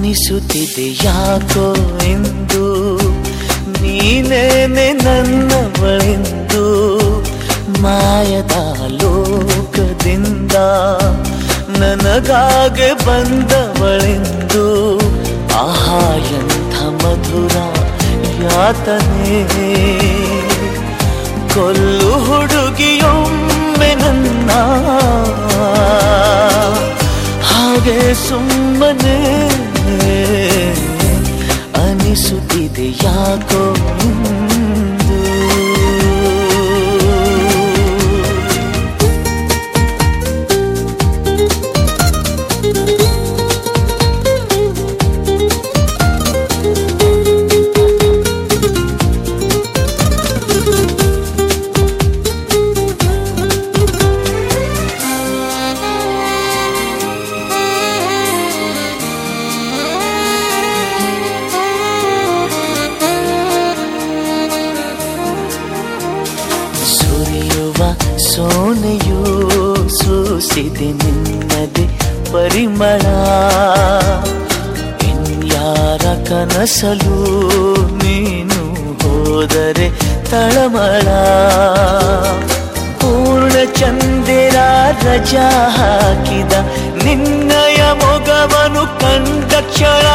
ಅನಿಸುತ್ತಿದೆ ಯಾಕೋ ಎಂದು? ನೀನೇನೆ ನನ್ನವಳೆಂದು? ಮಾಯದ ಲೋಕದಿಂದ ನನಗಾಗೆ ಬಂದವಳೆಂದು? ಆಹಾ, ಎಂಥ ಮಧುರ ಯಾತನೆ. ಕೊಲ್ಲು ಹುಡುಗಿಯೊಮ್ಮೆ ನನ್ನ. ಹಾಗೆ ಸುಮ್ಮನೆ ಅನಿಸುತ್ತಿದೆ ಯಾಕೋ ಸುರಿಯುವ ಸೋನೆಯು ಸೂಸಿದೆ ನಿನ್ನದೆ ಪರಿಮಳ. ಇನ್ಯಾರ ಕನಸಲು ನೀನು ಹೋದರೆ ತಳಮಳ. ಪೂರ್ಣ ಚಂದಿರ ರಜಾ ಹಾಕಿದ ನಿನ್ನಯ ಮೊಗವನು ಕಂಡ ಕ್ಷಣ.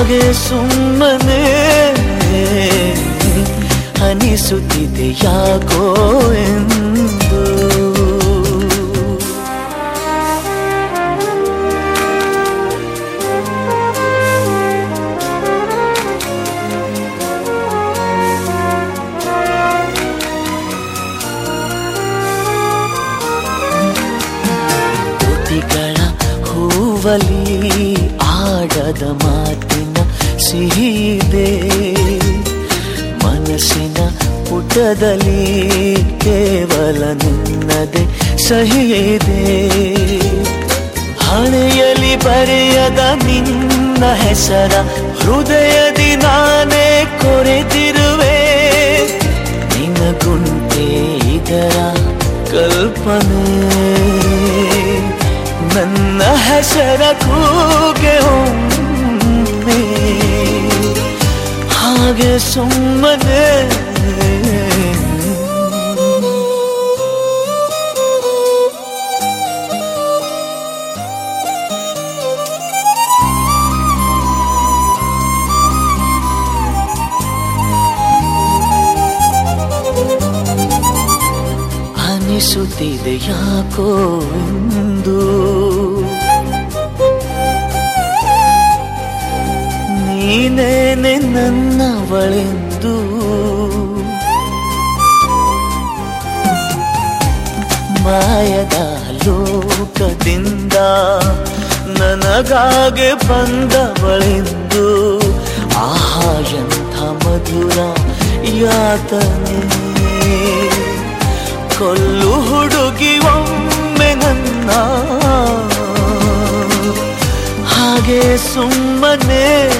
ಹಾಗೆ ಸುಮ್ಮನೆ ಅನಿಸುತ್ತಿದೆ ಯಾಕೋ ಎಂದು. ಹೂವಲಿ ಆಡದ ಮಾತಿನ ಸಿಹಿದೆ ಮನಸ್ಸಿನ ಪುಟದಲ್ಲಿ ಕೇವಲ ನಿನ್ನದೆ ಸಹಿದೆ ಹಣೆಯಲ್ಲಿ ಬರೆಯದ ನಿನ್ನ ಹೆಸರ, ಹೃದಯದಿ ನಾನೇ ಕೊರೆದಿರುವೆ ನಿನಗುಂಟೆ ಇದರ ಕಲ್ಪನೆ. ನನ್ನ ಹೆಸರ ಕೂಗೆ ಒಮ್ಮೆ ಹಾಗೆ ಸುಮ್ಮನೆ ಅನಿಸುತ್ತಿದೆ ಯಾಕೋ ಎಂದು ನೀನೇನೆ ನನ್ನವಳೆಂದು. ಮಾಯದ ಲೋಕದಿಂದ ನನಗಾಗೆ ಬಂದವಳೆಂದು. ಆಹಾ ಎಂಥ ಮಧುರ ಯಾತನೆ. ಕೊಲ್ಲು ಹುಡುಗಿ ಒಮ್ಮೆ ನನ್ನ. ಹಾಗೆ ಸುಮ್ಮನೆ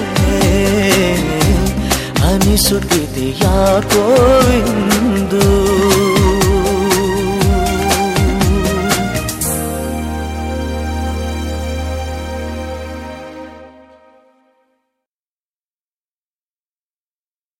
ಅನಿಸುತ್ತಿದೆ ಯಾಕೋ ಇಂದು